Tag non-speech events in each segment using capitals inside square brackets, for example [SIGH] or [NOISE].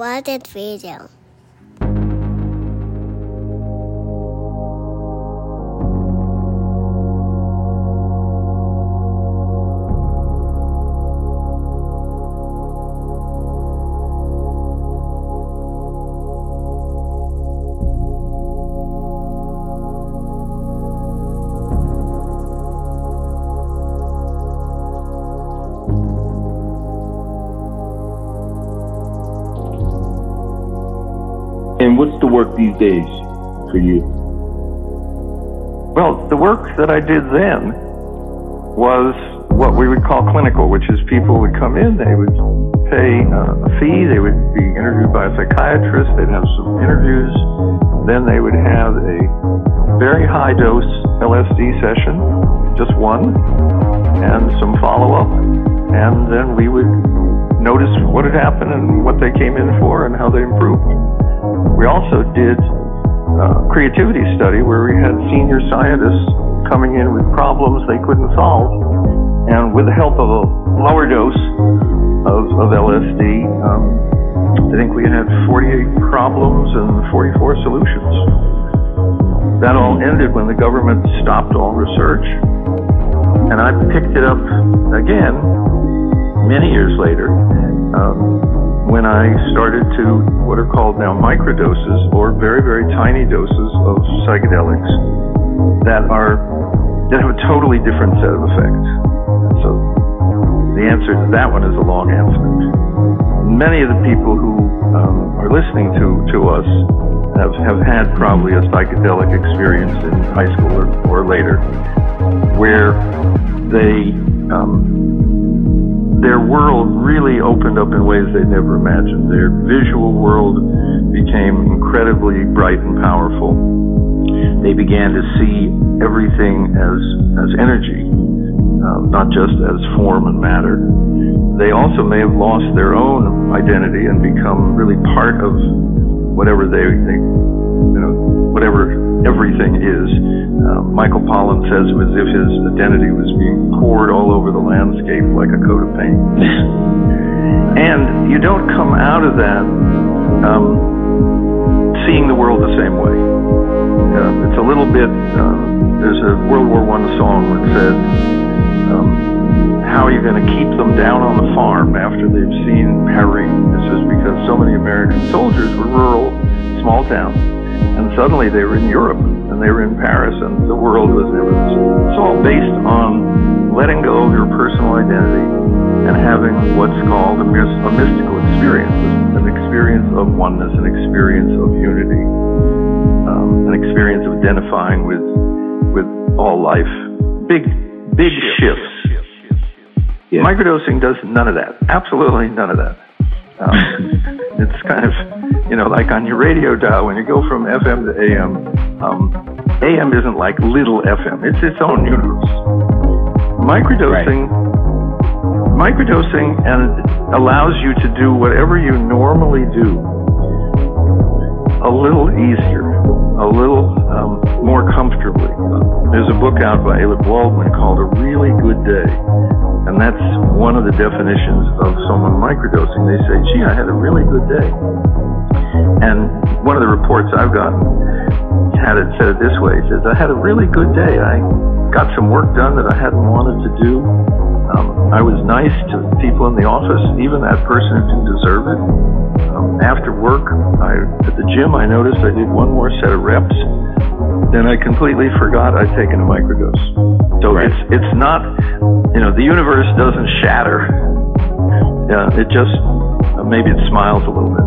Spotted Radio. And these days for you? Well, the work that I did then was what we would call clinical, which is people would come in, they would pay uh, a fee, they would be interviewed by a psychiatrist, they'd have some interviews, then they would have a very high dose LSD session, just one, and some follow up, and then we would notice what had happened and what they came in for and how they improved. We also did a creativity study where we had senior scientists coming in with problems they couldn't solve, and with the help of a lower dose of, of LSD, um, I think we had 48 problems and 44 solutions. That all ended when the government stopped all research, and I picked it up again many years later. Um, when I started to what are called now microdoses or very, very tiny doses of psychedelics that are that have a totally different set of effects. So the answer to that one is a long answer. Many of the people who um, are listening to, to us have, have had probably a psychedelic experience in high school or, or later where they um, their world really opened up in ways they'd never imagined. Their visual world became incredibly bright and powerful. They began to see everything as, as energy, uh, not just as form and matter. They also may have lost their own identity and become really part of whatever they, they you know, whatever everything is. Uh, Michael Pollan says it was as if his identity was being poured all over the landscape like a coat of paint. [LAUGHS] and you don't come out of that um, seeing the world the same way. Uh, it's a little bit, uh, there's a World War I song that said, um, how are you going to keep them down on the farm after they've seen Paris? This is because so many American soldiers were rural, small towns, and suddenly they were in Europe and they were in Paris, and the world was it was it's all based on letting go of your personal identity and having what's called a, mys- a mystical experience, an experience of oneness, an experience of unity, um, an experience of identifying with with all life. Big big shifts. Yeah. Microdosing does none of that. Absolutely none of that. Um, [LAUGHS] it's kind of, you know, like on your radio dial when you go from FM to AM. Um, AM isn't like little FM; it's its own universe. Microdosing, microdosing, and allows you to do whatever you normally do a little easier, a little um, more comfortably. There's a book out by Ayelet Waldman called A Really Good Day. And that's one of the definitions of someone microdosing. They say, gee, I had a really good day. And one of the reports I've gotten had it said it this way. It says, I had a really good day. I got some work done that I hadn't wanted to do. Um, I was nice to people in the office, even that person who didn't deserve it. Um, after work, I, at the gym, I noticed I did one more set of reps. Then I completely forgot I'd taken a microdose. So Right. it's it's not, you know, the universe doesn't shatter. Yeah, it just maybe it smiles a little bit.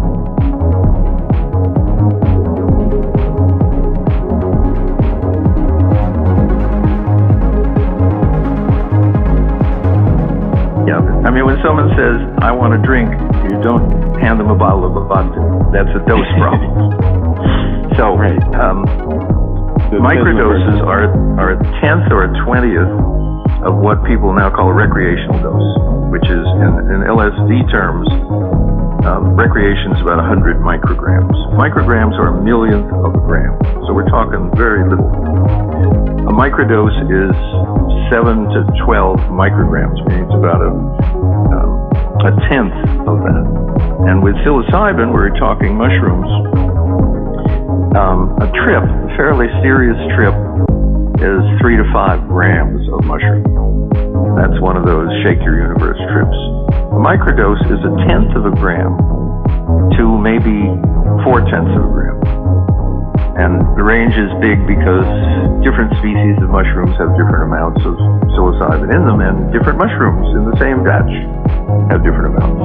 Someone says, I want a drink, you don't hand them a bottle of vodka. That's a dose [LAUGHS] problem. so, Right. um, microdoses are, are a tenth or a twentieth of what people now call a recreational dose, which is, in, in LSD terms, um, recreation is about 100 micrograms. Micrograms are a millionth of a gram, so we're talking very little. A microdose is 7 to 12 micrograms, meaning it's about a, a tenth of that. And with psilocybin, we're talking mushrooms. Um, a trip, a fairly serious trip, is three to five grams of mushroom. That's one of those shake your universe trips. A microdose is a tenth of a gram to maybe four tenths of a gram. And the range is big because different species of mushrooms have different amounts of psilocybin in them, and different mushrooms in the same batch have different amounts.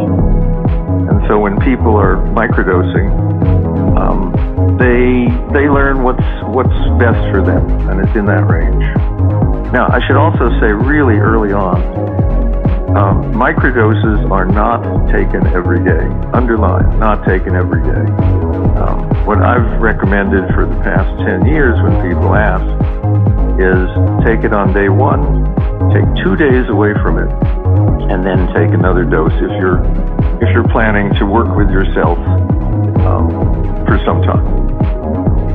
And so when people are microdosing, um, they they learn what's what's best for them, and it's in that range. Now, I should also say, really early on, um, microdoses are not taken every day. Underline, not taken every day. Um, what I've recommended for the past 10 years when people ask is take it on day one, take two days away from it, and then take another dose if you're if you're planning to work with yourself um, for some time.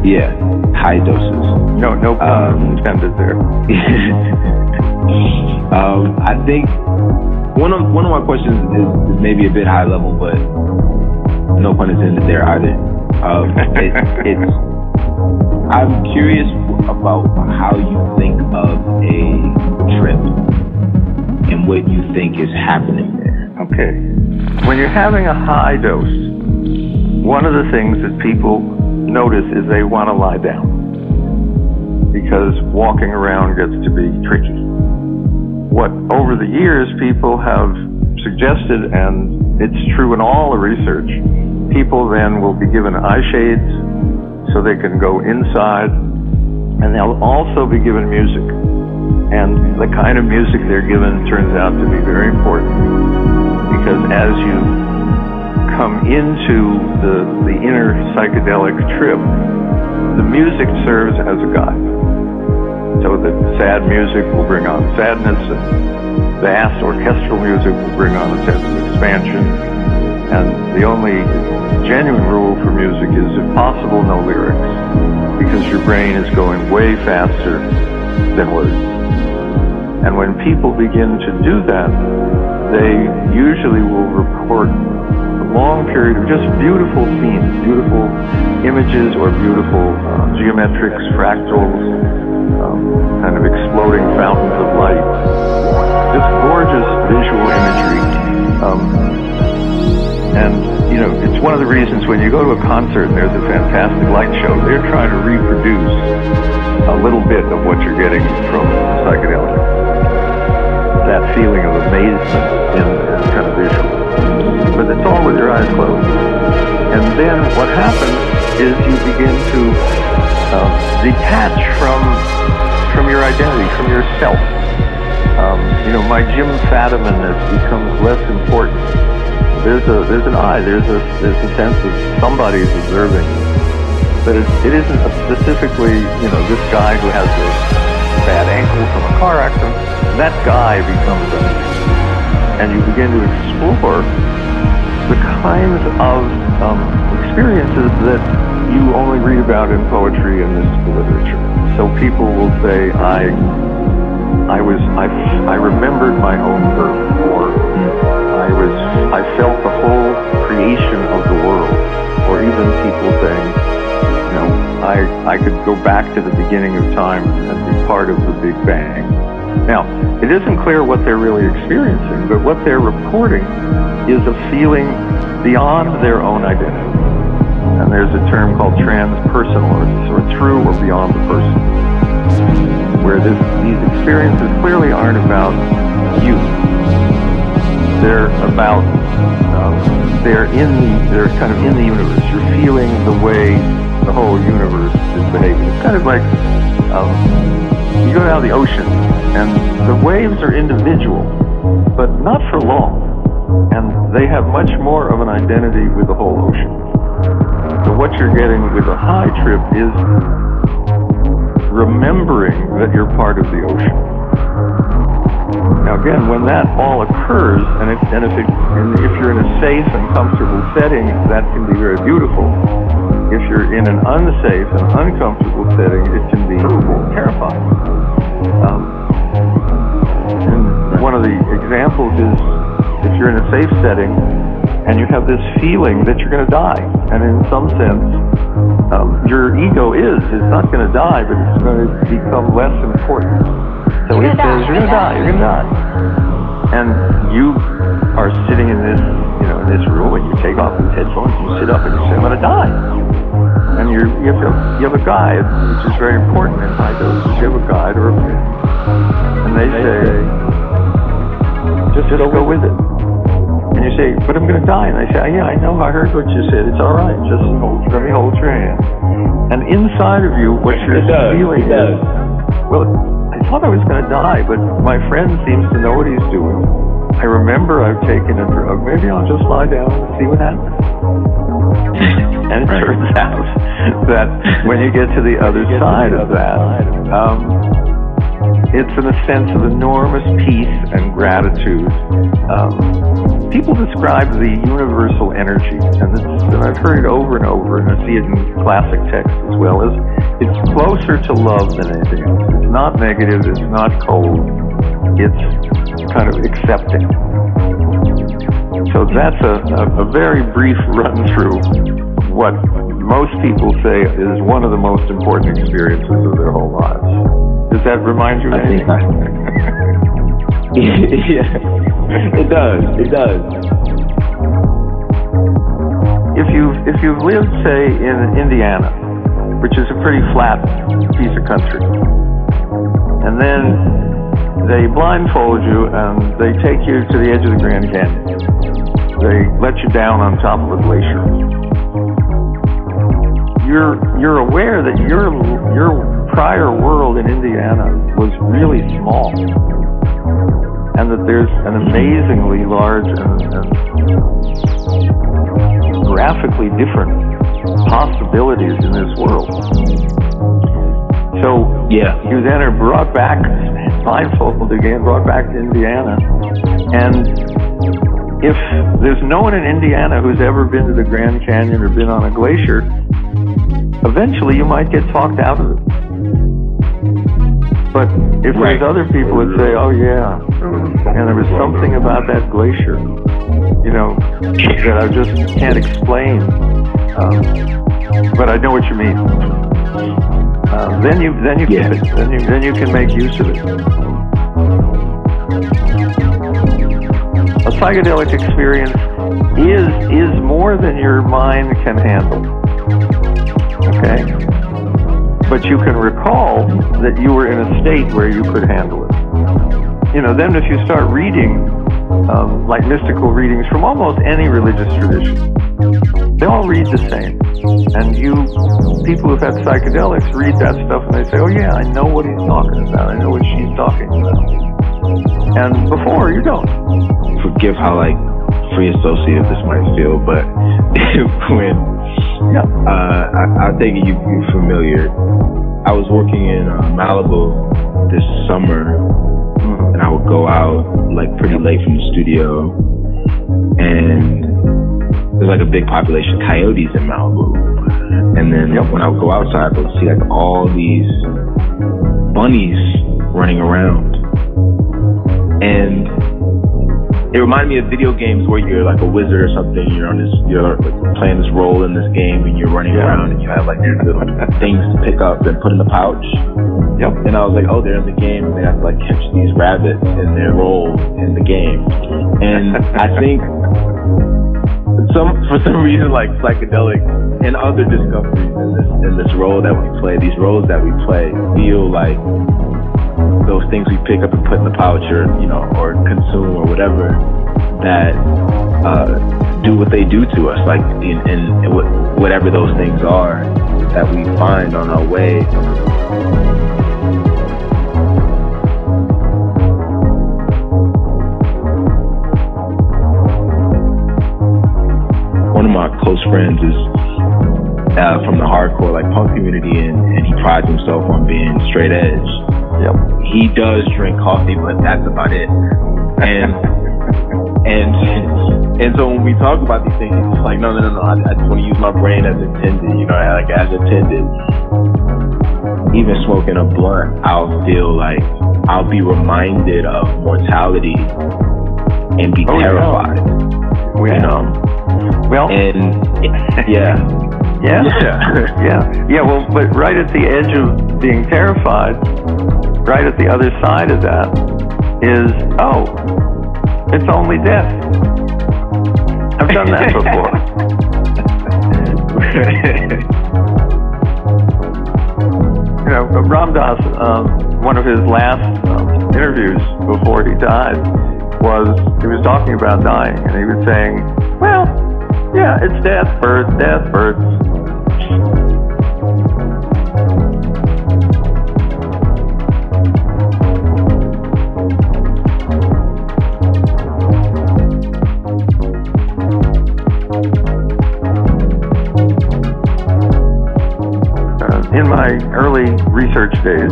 Yeah, high doses. No, no pun um, intended there. [LAUGHS] um, I think one of one of my questions is, is maybe a bit high level, but no pun intended there either. Um, it, it's I'm curious about how you think of a trip and what you think is happening there. Okay, when you're having a high dose, one of the things that people notice is they want to lie down because walking around gets to be tricky what over the years people have suggested, and it's true in all the research, people then will be given eye shades so they can go inside, and they'll also be given music. And the kind of music they're given turns out to be very important because as you come into the, the inner psychedelic trip, the music serves as a guide. So the sad music will bring on sadness, and vast orchestral music will bring on a sense of expansion. And the only genuine rule for music is, if possible, no lyrics, because your brain is going way faster than words. And when people begin to do that, they usually will report a long period of just beautiful scenes, beautiful images or beautiful uh, geometrics, fractals, um, kind of exploding fountains of light. Just gorgeous one of the reasons when you go to a concert and there's a fantastic light show, they're trying to reproduce a little bit of what you're getting from psychedelic. That feeling of amazement in kind of visual. But it's all with your eyes closed. And then what happens is you begin to uh, detach from from your identity, from yourself. Um, you know, my Jim Fadimanness becomes less important. There's a there's an eye. There's a there's a sense of somebody's observing, but it, it isn't specifically you know this guy who has a bad ankle from a car accident. That guy becomes a, and you begin to explore the kinds of um, experiences that you only read about in poetry and mystical literature. So people will say, I, I was, I, I remembered my own birth, or I was, I felt the whole creation of the world, or even people saying, you know, I, I could go back to the beginning of time and be part of the Big Bang. Now, it isn't clear what they're really experiencing, but what they're reporting is a feeling beyond their own identity. And there's a term called transpersonal, or, or through or beyond the person, where this, these experiences clearly aren't about you. They're about, um, they're in the, they're kind of in the universe. You're feeling the way the whole universe is behaving. It's kind of like um, you go down the ocean and the waves are individual, but not for long. And they have much more of an identity with the whole ocean. So what you're getting with a high trip is remembering that you're part of the ocean. Now again, when that all occurs, and, it, and if, it, and if you're in a safe and comfortable setting, that can be very beautiful. If you're in an unsafe and uncomfortable setting, it can be terrifying. Um, and one of the examples is if you're in a safe setting and you have this feeling that you're going to die. And in some sense, um, your ego is, is not going to die, but it's going to become less important. So you're it says, die, you're going to die, you're going to die. And you are sitting in this, you know, in this room and you take off these headphones, you sit up and you say, I'm going to die. And you're, you, have a, you have a guide, which is very important in high doses. You have a guide or a friend. And they say, just, just go with it. And you say, but I'm going to die. And they say, oh, yeah, I know. I heard what you said. It's all right. Just hold, let me hold your hand. And inside of you, what you're does, feeling is, well, I thought I was going to die, but my friend seems to know what he's doing. I remember I've taken a drug. Maybe I'll just lie down and see what happens. And it Right. turns [LAUGHS] out that when you get to the other side of that, um, it's in a sense of enormous peace and gratitude. Um, people describe the universal energy, and, and I've heard it over and over, and I see it in classic texts as well, is it's closer to love than anything else. It's not negative, it's not cold, it's kind of accepting. So that's a, a, a very brief run through what most people say is one of the most important experiences of their whole lives. Does that remind you of anything? [LAUGHS] [LAUGHS] yeah, it does. It does. if you've if you've lived, say, in Indiana, which is a pretty flat piece of country, and then they blindfold you and they take you to the edge of the Grand Canyon. They let you down on top of a glacier. You're you're aware that your your prior world in Indiana was really small, and that there's an amazingly large and, and graphically different possibilities in this world. So Yeah. you then are brought back, blindfolded again, brought back to Indiana. And if there's no one in Indiana who's ever been to the Grand Canyon or been on a glacier, eventually you might get talked out of it. But if Right. there's other people would say, oh yeah, and there was something about that glacier, you know, that I just can't explain, um, but I know what you mean. Uh, then you then you Yeah. it. Then you then you can make use of it. A psychedelic experience is is more than your mind can handle. Okay? But you can recall that you were in a state where you could handle it. You know, then if you start reading um, like mystical readings from almost any religious tradition, they all read the same. And you, people who've had psychedelics, read that stuff and they say, oh yeah, I know what he's talking about. I know what she's talking about. And before, you don't. Forgive how like free associative this might feel, but [LAUGHS] when Yeah. uh, I, I think you you're familiar. I was working in uh, Malibu this summer, and I would go out like pretty late from the studio, and there's like a big population of coyotes in Malibu. And then Yep. when I would go outside, I would see like all these bunnies running around, and it reminded me of video games where you're like a wizard or something. You're on this, you're like, playing this role in this game, and you're running Yeah. around, and you have like these little things to pick up and put in the pouch. Yep. And I was like, oh, they're in the game, and they have to like catch these rabbits in their role in the game. And [LAUGHS] I think some for some reason, like psychedelic and other discoveries in this in this role that we play, these roles that we play, feel like those things we pick up and put in the pouch, or you know, or consume, or whatever, that uh, do what they do to us, like in, in, whatever those things are that we find on our way. One of my close friends is uh, from the hardcore like punk community, and, and he prides himself on being straight edge. Yep. He does drink coffee, but that's about it. And and and so when we talk about these things, it's like no, no, no, no. I, I just want to use my brain as intended. You know, like as intended. Even smoking a blunt, I'll feel like I'll be reminded of mortality and be Oh, yeah. terrified. We And, um, well, And yeah, yeah, [LAUGHS] yeah, yeah, yeah. Well, but right at the edge of being terrified, right at the other side of that, is oh, it's only death. I've done that before. [LAUGHS] you know, Ram Dass, um, one of his last um, interviews before he died was he was talking about dying, and he was saying, "Well, yeah, it's death, birth, death, birth." My early research days,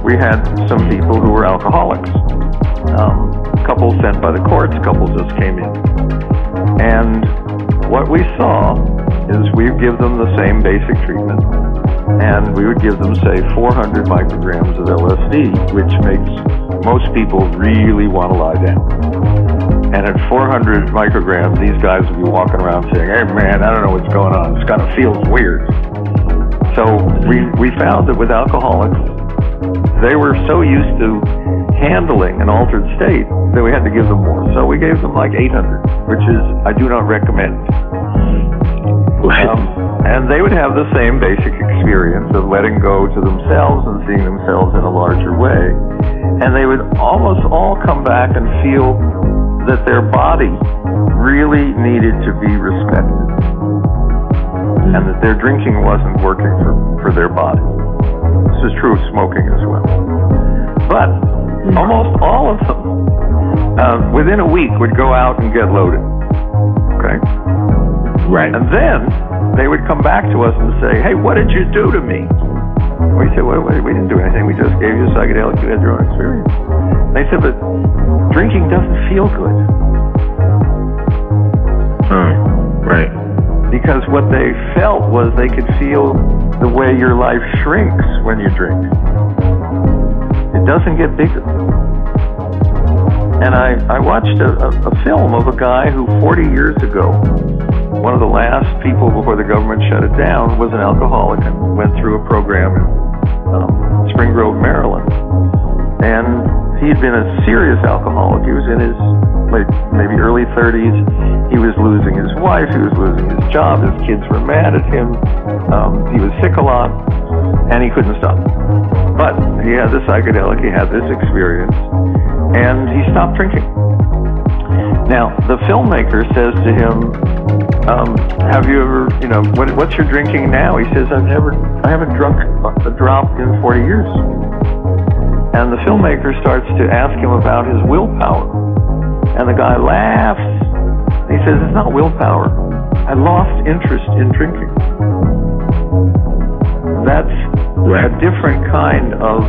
we had some people who were alcoholics. Um, couples sent by the courts, couples just came in. And what we saw is we would give them the same basic treatment, and we would give them, say, 400 micrograms of LSD, which makes most people really want to lie down. And at 400 micrograms, these guys would be walking around saying, hey man, I don't know what's going on. This kind of feels weird. So we, we found that with alcoholics, they were so used to handling an altered state that we had to give them more. So we gave them like 800, which is, I do not recommend. Um, and they would have the same basic experience of letting go to themselves and seeing themselves in a larger way. And they would almost all come back and feel that their body really needed to be respected and that their drinking wasn't working for, for their body. This is true of smoking as well. But almost all of them, uh, within a week, would go out and get loaded. Okay? right. And then they would come back to us and say, hey, what did you do to me? We said, well, we we didn't do anything. We just gave you a psychedelic. You had your own experience. They said, but drinking doesn't feel good. Right. Because what they felt was they could feel the way your life shrinks when you drink. It doesn't get bigger. And I, I watched a, a, a film of a guy who 40 years ago, one of the last people before the government shut it down, was an alcoholic and went through a program in um, Spring Grove, Maryland. And he had been a serious alcoholic. He was in his like maybe early 30s. He was losing his wife. He was losing his job. His kids were mad at him. Um, he was sick a lot, and he couldn't stop. But he had the psychedelic. He had this experience, and he stopped drinking. Now the filmmaker says to him, um, "Have you ever, you know, what, what's your drinking now?" He says, "I've never, I haven't drunk a drop in 40 years." And the filmmaker starts to ask him about his willpower. And the guy laughs. He says, It's not willpower. I lost interest in drinking. That's a different kind of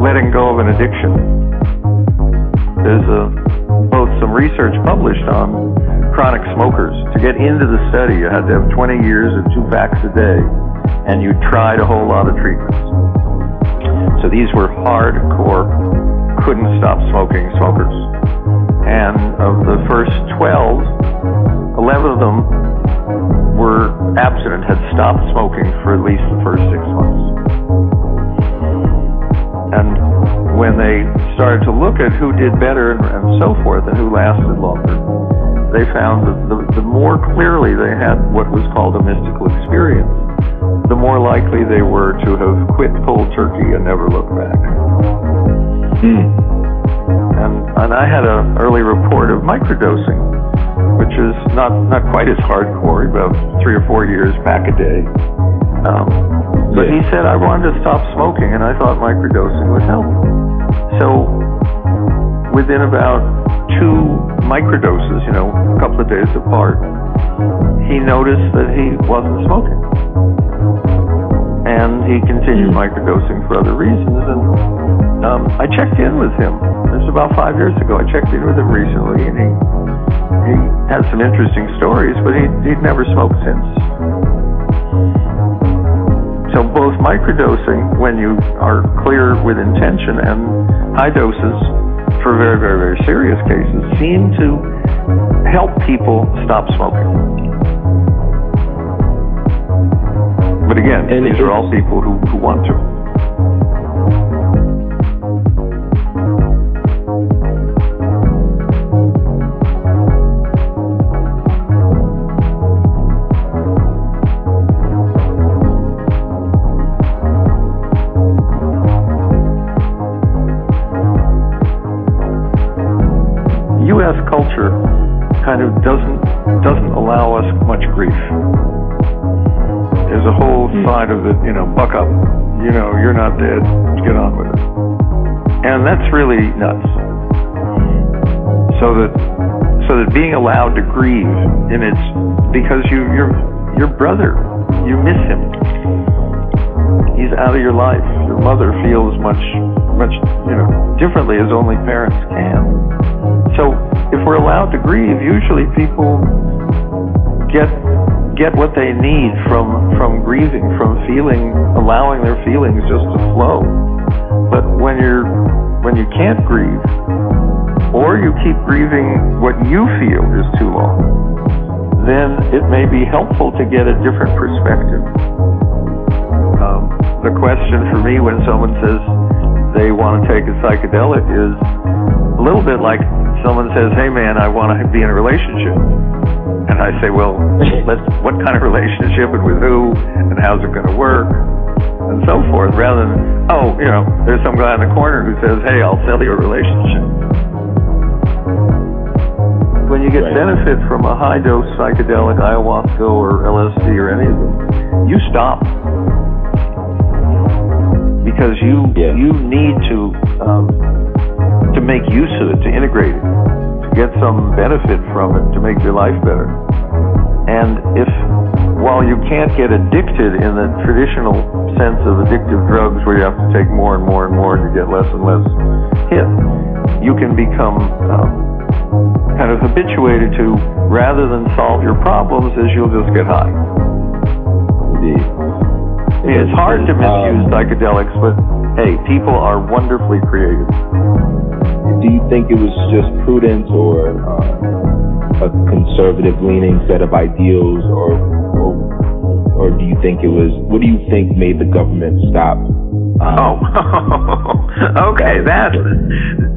letting go of an addiction. There's a, both some research published on chronic smokers. To get into the study, you had to have 20 years of two packs a day, and you tried a whole lot of treatments. So these were hardcore, couldn't stop smoking smokers. And of the first 12, 11 of them were abstinent, had stopped smoking for at least the first six months. And when they started to look at who did better and, so forth and who lasted longer, they found that the, the more clearly they had what was called a mystical experience, the more likely they were to have quit cold turkey and never looked back. And, and I had an early report of microdosing, which is not, not quite as hardcore, about three or four years back a day. Um, but he said I wanted to stop smoking, and I thought microdosing would help. So within about two microdoses, you know, a couple of days apart, he noticed that he wasn't smoking. And he continued microdosing for other reasons. And um, I checked in with him. This was about five years ago. I checked in with him recently, and he he had some interesting stories, but he he'd never smoked since. So both microdosing, when you are clear with intention, and high doses for very, very, very serious cases, seem to help people stop smoking. But again, and these are all people who, who want to. U.S. culture kind of doesn't doesn't allow us much grief. There's a whole. Side of it, you know, buck up. You know, you're not dead. Get on with it. And that's really nuts. So that so that being allowed to grieve and its because you your your brother, you miss him. He's out of your life. Your mother feels much much, you know, differently as only parents can. So if we're allowed to grieve, usually people get get what they need from from grieving, from feeling, allowing their feelings just to flow. But when you're when you can't grieve, or you keep grieving what you feel is too long, then it may be helpful to get a different perspective. Um, the question for me when someone says they want to take a psychedelic is a little bit like someone says, "Hey, man, I want to be in a relationship," and I say, "Well, let's what kind of relationship and with who and how's it going to work?" and so forth, rather than, "Oh, you know, there's some guy in the corner who says, "Hey, I'll sell you a relationship." When you get right. benefit from a high dose psychedelic, ayahuasca or LSD or any of them, you stop because you yeah. you need to um, to make use of it, to integrate it, to get some benefit from it, to make your life better. And if, while you can't get addicted in the traditional sense of addictive drugs where you have to take more and more and more to get less and less hit, you can become um, kind of habituated to, rather than solve your problems, is you'll just get high. Indeed. It's hard to misuse um, psychedelics, but hey, people are wonderfully creative do you think it was just prudence or uh, a conservative leaning set of ideals or, or, or do you think it was what do you think made the government stop? Um, oh [LAUGHS] okay that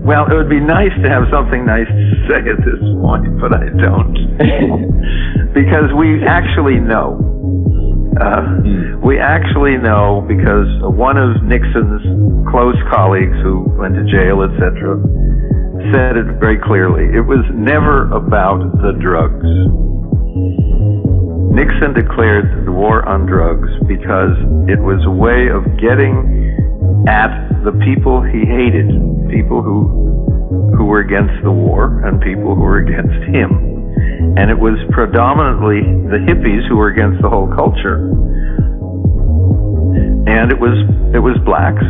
well it would be nice to have something nice to say at this point but i don't. [LAUGHS] Because we actually know uh, hmm. we actually know because one of Nixon's close colleagues who went to jail, etc., said it very clearly. It was never about the drugs. Nixon declared the war on drugs because it was a way of getting at the people he hated, people who who were against the war and people who were against him and it was predominantly the hippies who were against the whole culture. And it was it was blacks.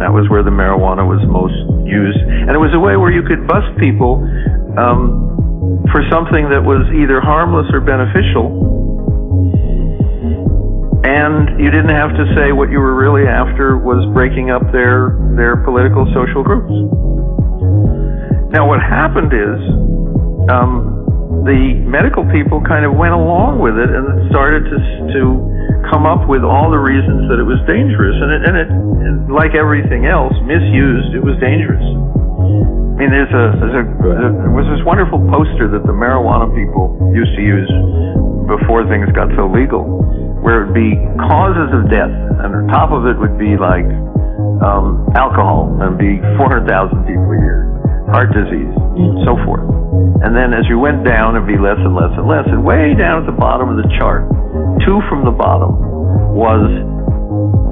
That was where the marijuana was most used, and it was a way where you could bust people um, for something that was either harmless or beneficial, and you didn't have to say what you were really after was breaking up their their political social groups. Now, what happened is. Um, the medical people kind of went along with it and started to to come up with all the reasons that it was dangerous. And it, and it like everything else, misused, it was dangerous. I mean, there's a, there's a there was this wonderful poster that the marijuana people used to use before things got so legal, where it would be causes of death, and the top of it would be like um, alcohol, and be 400,000 people a year, heart disease, so forth. And then as you went down, it'd be less and less and less. And way down at the bottom of the chart, two from the bottom, was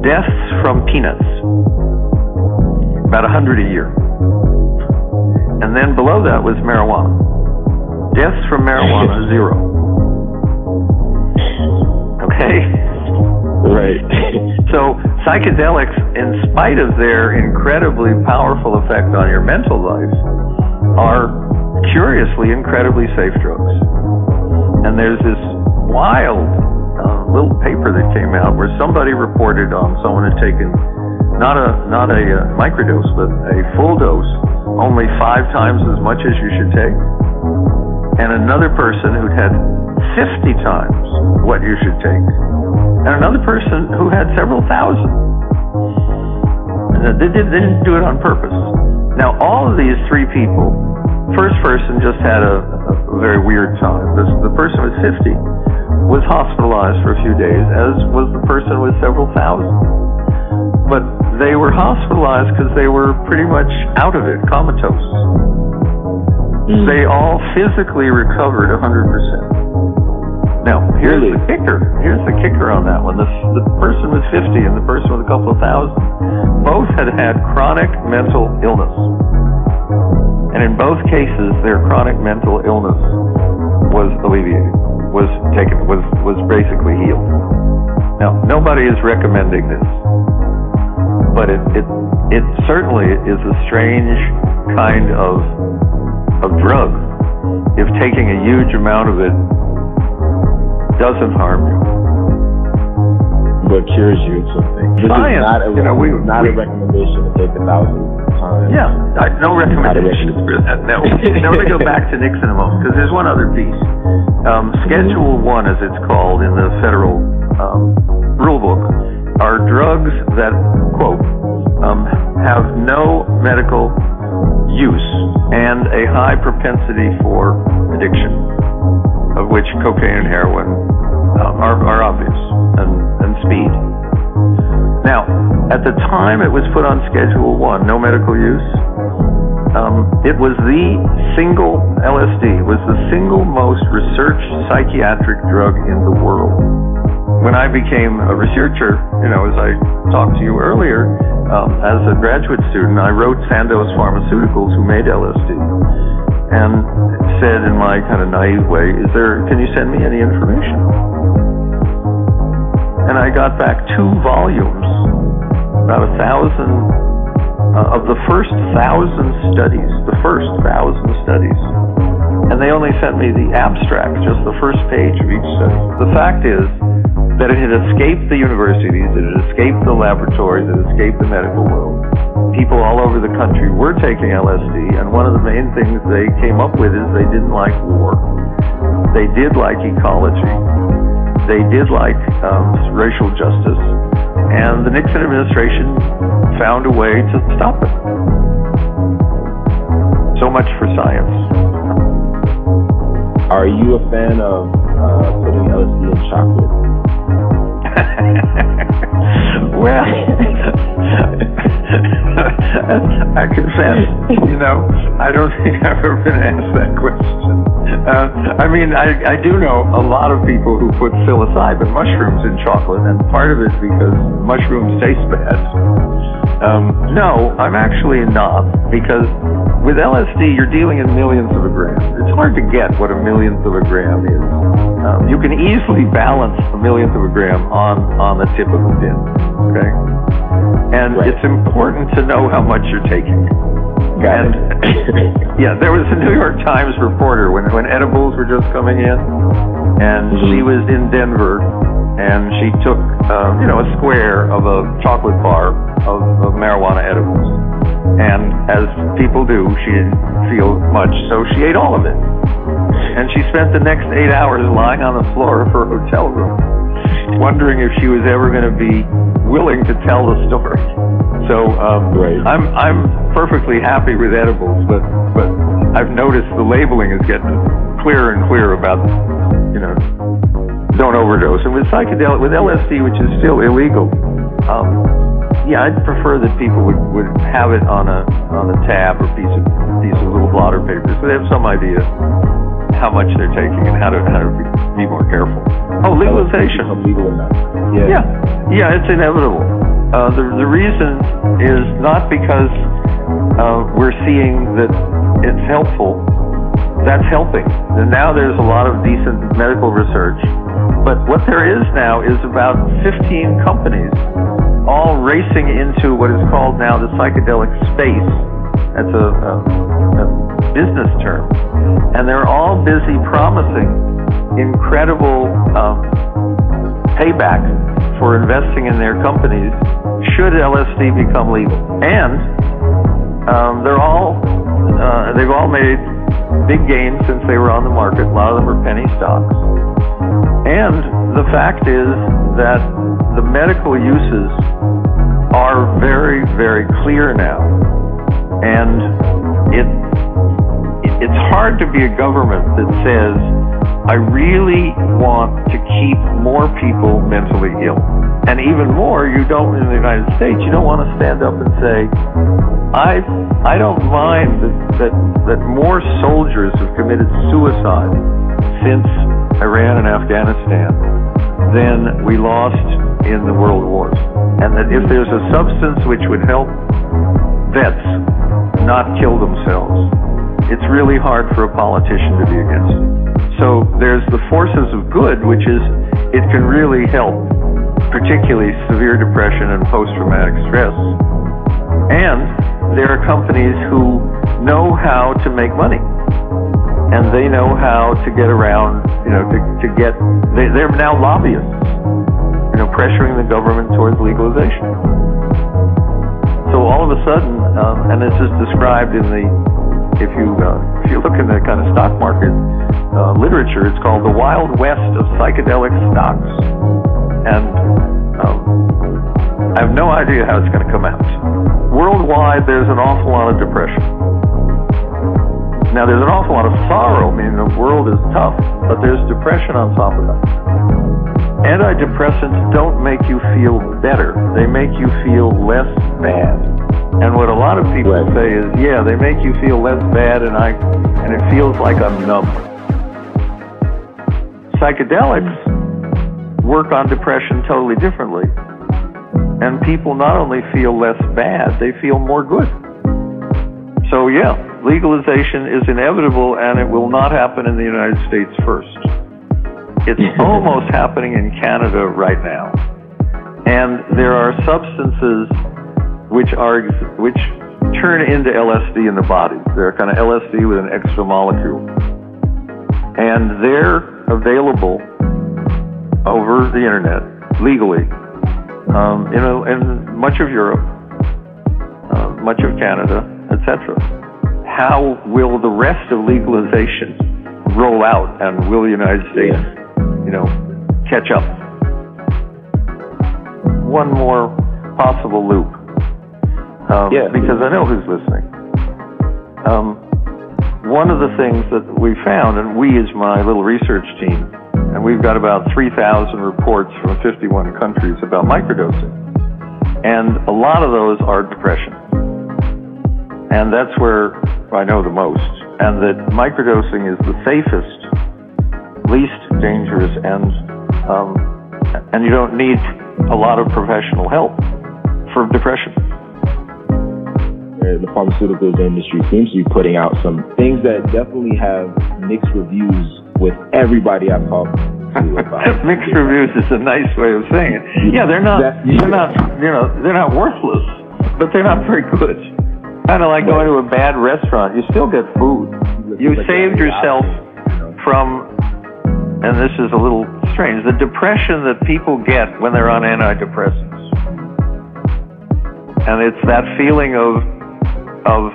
deaths from peanuts. About 100 a year. And then below that was marijuana. Deaths from marijuana, [LAUGHS] zero. Okay? Right. [LAUGHS] so psychedelics, in spite of their incredibly powerful effect on your mental life, are curiously incredibly safe drugs. And there's this wild uh, little paper that came out where somebody reported on someone had taken not a not a uh, microdose, but a full dose, only five times as much as you should take, and another person who'd had 50 times what you should take, and another person who had several thousand. They, did, they didn't do it on purpose. Now, all of these three people, first person just had a, a very weird time. This, the person with 50 was hospitalized for a few days, as was the person with several thousand. But they were hospitalized because they were pretty much out of it, comatose. Mm. They all physically recovered 100%. Now, here's really? the kicker. Here's the kicker on that one. The, the person with 50 and the person with a couple of thousand both had had chronic mental illness. And in both cases, their chronic mental illness was alleviated, was taken, was, was basically healed. Now, nobody is recommending this, but it, it, it certainly is a strange kind of of drug if taking a huge amount of it doesn't harm you. But cures you of something. This Science, is not a, you know, we, not we, a recommendation to take a thousand times. Yeah, I, no recommendation for that. No. now let me go back to Nixon a moment because there's one other piece. Um, Schedule One, as it's called in the federal um, rule book, are drugs that quote um, have no medical use and a high propensity for addiction, of which cocaine and heroin uh, are, are obvious, and, and speed. Now, at the time it was put on Schedule 1, no medical use, um, it was the single, LSD was the single most researched psychiatric drug in the world. When I became a researcher, you know, as I talked to you earlier, um, as a graduate student, I wrote Sandoz Pharmaceuticals, who made LSD, and said in my kind of naive way, "Is there? Can you send me any information?" And I got back two volumes, about a thousand uh, of the first thousand studies, the first thousand studies, and they only sent me the abstract, just the first page of each study. The fact is that it had escaped the universities, it had escaped the laboratories, it had escaped the medical world. People all over the country were taking LSD, and one of the main things they came up with is they didn't like war. They did like ecology. They did like um, racial justice. And the Nixon administration found a way to stop it. So much for science. Are you a fan of uh, putting LSD in chocolate? [LAUGHS] well, [LAUGHS] I confess, you know, I don't [LAUGHS] think I've ever been asked that question. Uh, I mean, I, I do know a lot of people who put psilocybin mushrooms in chocolate, and part of it because mushrooms taste bad. Um, no, I'm actually not, because with LSD, you're dealing in millions of a gram. It's hard to get what a millionth of a gram is. Um, you can easily balance a millionth of a gram on, on the tip of a pin, okay? And right. it's important to know how much you're taking. Got and [LAUGHS] [LAUGHS] yeah, there was a New York Times reporter when, when edibles were just coming in, and mm-hmm. she was in Denver, and she took, uh, you know, a square of a chocolate bar of, of marijuana edibles. And as people do, she didn't feel much, so she ate all of it. And she spent the next eight hours lying on the floor of her hotel room, wondering if she was ever going to be willing to tell the story. So um, right. I'm I'm perfectly happy with edibles, but but I've noticed the labeling is getting clearer and clearer about you know don't overdose. And with psychedelic, with LSD, which is still illegal, um, yeah, I'd prefer that people would, would have it on a on a tab or piece of piece of little blotter paper, so they have some idea how much they're taking and how to how to be, more careful. Oh, legalization. Legal enough. Yeah. yeah, yeah, it's inevitable. Uh, the the reason is not because uh, we're seeing that it's helpful. That's helping. And now there's a lot of decent medical research. But what there is now is about 15 companies all racing into what is called now the psychedelic space. That's a, a, a business term. And they're all busy promising incredible um, payback for investing in their companies should LSD become legal. And um, they're all uh, they've all made big gains since they were on the market. A lot of them are penny stocks. And the fact is that the medical uses are very, very clear now. And it it's hard to be a government that says, I really want to keep more people mentally ill. And even more, you don't in the United States, you don't want to stand up and say, I I don't mind that that, that more soldiers have committed suicide since Iraq and Afghanistan than we lost in the world wars. And that if there's a substance which would help vets not kill themselves, it's really hard for a politician to be against. So there's the forces of good, which is it can really help, particularly severe depression and post-traumatic stress. And there are companies who know how to make money. And they know how to get around, you know, to, to get, they, they're now lobbyists, you know, pressuring the government towards legalization. So all of a sudden, um, and this is described in the if you uh, if you look in the kind of stock market uh, literature, it's called the Wild West of psychedelic stocks, and um, I have no idea how it's going to come out. Worldwide, there's an awful lot of depression. Now, there's an awful lot of sorrow, meaning the world is tough, but there's depression on top of that. Antidepressants don't make you feel better; they make you feel less bad. And what a lot of people right. say is, yeah, they make you feel less bad, and I, and it feels like I'm numb. Psychedelics work on depression totally differently, and people not only feel less bad, they feel more good. So yeah, legalization is inevitable, and it will not happen in the United States first. It's [LAUGHS] almost happening in Canada right now, and there are substances which are which turn into LSD in the body. They're kind of LSD with an extra molecule, and they're available over the internet legally um, in, a, in much of Europe, uh, much of Canada, etc. How will the rest of legalization roll out, and will the United States, you know, catch up? One more possible loop um, yeah. because I know who's listening. Um, one of the things that we found, and we as my little research team, and we've got about 3,000 reports from 51 countries about microdosing. And a lot of those are depression. And that's where I know the most. And that microdosing is the safest, least dangerous, and um, and you don't need a lot of professional help for depression the pharmaceuticals industry seems to be putting out some things that definitely have mixed reviews with everybody I've talked to [LAUGHS] about. mixed reviews is a nice way of saying it. Yeah, they're not that, they're not you know, they're not worthless, but they're not very good. Kind of like going to a bad restaurant. You still get food. You saved yourself from and this is a little strange, the depression that people get when they're on antidepressants. And it's that feeling of of,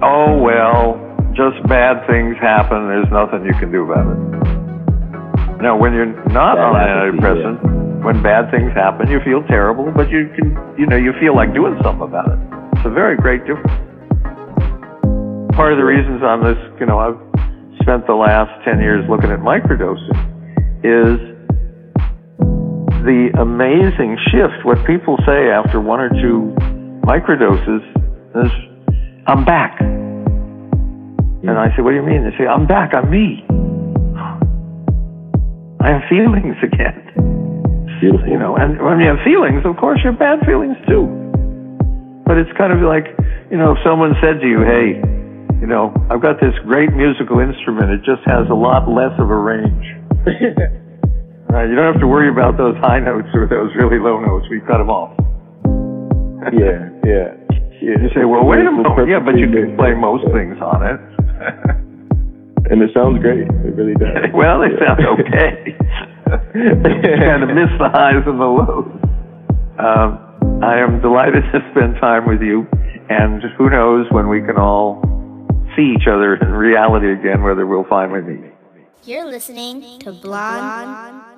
oh, well, just bad things happen. There's nothing you can do about it. Now, when you're not on an antidepressant, yeah. when bad things happen, you feel terrible, but you can, you know, you feel like doing something about it. It's a very great difference. Part of the reasons on this, you know, I've spent the last 10 years looking at microdosing is the amazing shift. What people say after one or two microdoses is, I'm back. And I say, What do you mean? They say, I'm back. I'm me. [GASPS] I have feelings again. Beautiful. You know, and when you have feelings, of course, you have bad feelings too. But it's kind of like, you know, if someone said to you, hey, you know, I've got this great musical instrument. It just has a lot less of a range. [LAUGHS] right? You don't have to worry about those high notes or those really low notes. We cut them off. yeah, yeah. [LAUGHS] You say, well, wait a moment. Yeah, but you can play most things on it. [LAUGHS] and it sounds great. It really does. [LAUGHS] well, it sounds okay. [LAUGHS] kind of miss the highs and the lows. Um, I am delighted to spend time with you, and who knows when we can all see each other in reality again, whether we'll finally meet. You're listening to Blonde